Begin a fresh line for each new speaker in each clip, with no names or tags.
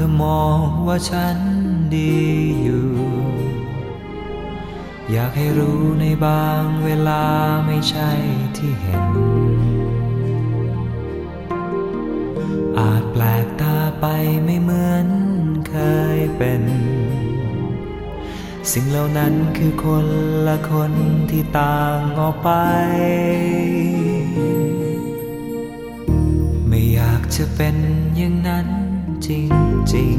ธอมองว่าฉันดีอยู่ อยากให้รู้ในบางเวลาไม่ใช่ที่เห็น อาจแปลกตาไปไม่เหมือนเคยเป็น สิ่งเหล่านั้นคือคนละคนที่ต่างออกไปไม่อยากจะเป็นอย่างนั้น จริง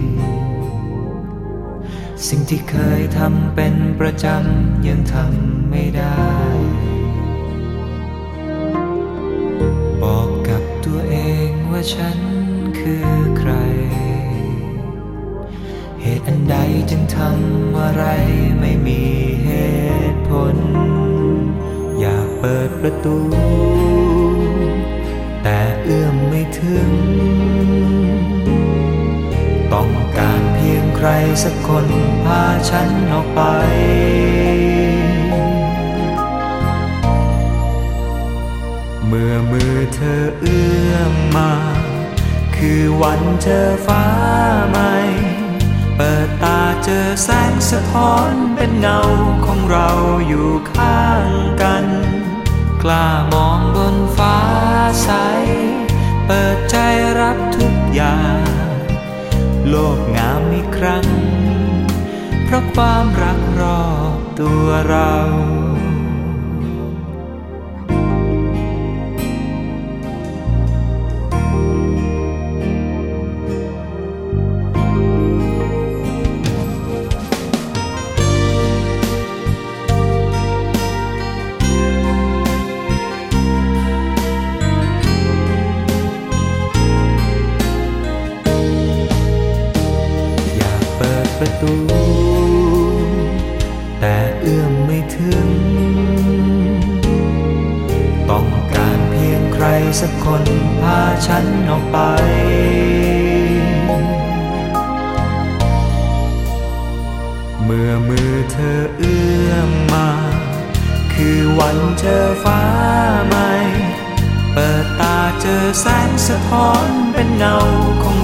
ๆ สิ่งที่เคยทำเป็นประจำยังทำไม่ได้ บอกกับตัวเองว่าฉันคือใคร เหตุอันใดจึงทำอะไรไม่มีเหตุผล อยากเปิดประตู แต่เอื้อมไม่ถึง ต้องการเพียงใครสักคนพาฉันออกไป เมื่อมือเธอเอื้อมมา คือวันเจอฟ้าใหม่ เปิดตาเจอแสงสะท้อนเป็นเงาของเราอยู่ข้างกัน กล้ามองบนฟ้าใส โลกงามอีกครั้ง เพราะความรักรอบตัวเรา ประตู แต่เอื้อมไม่ถึง ต้องการเพียงใครสักคนพาฉันออกไปเมื่อมือเธอเอื้อมมา คือวันเจอฟ้าใหม่ เปิดตาเจอแสงสะท้อนเป็นเงาของ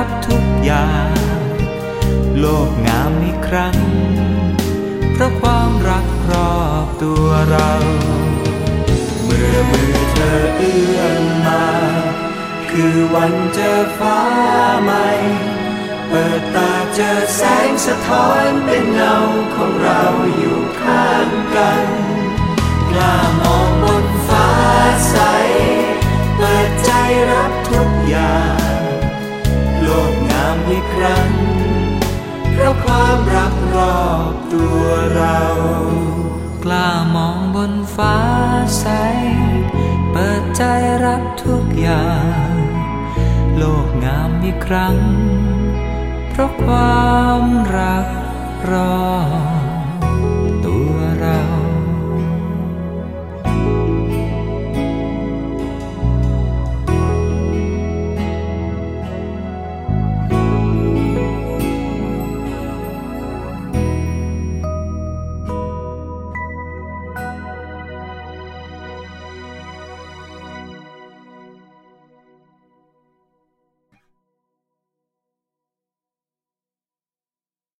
รับทุกอย่าง โลกงามอีกครั้ง เพราะความรักรอบตัวเรา เมื่อมือเธอเอื้อมมา คือวันเจอฟ้าใหม่ เปิดตาเจอแสงสะท้อนเป็นเงาของเราอยู่ข้างกันกล้ามอ รัน เพราะความรักรอบตัวเรา กล้ามองบนฟ้าใส เปิดใจรับทุกอย่าง โลกงามอีกครั้ง เพราะความรักรอบ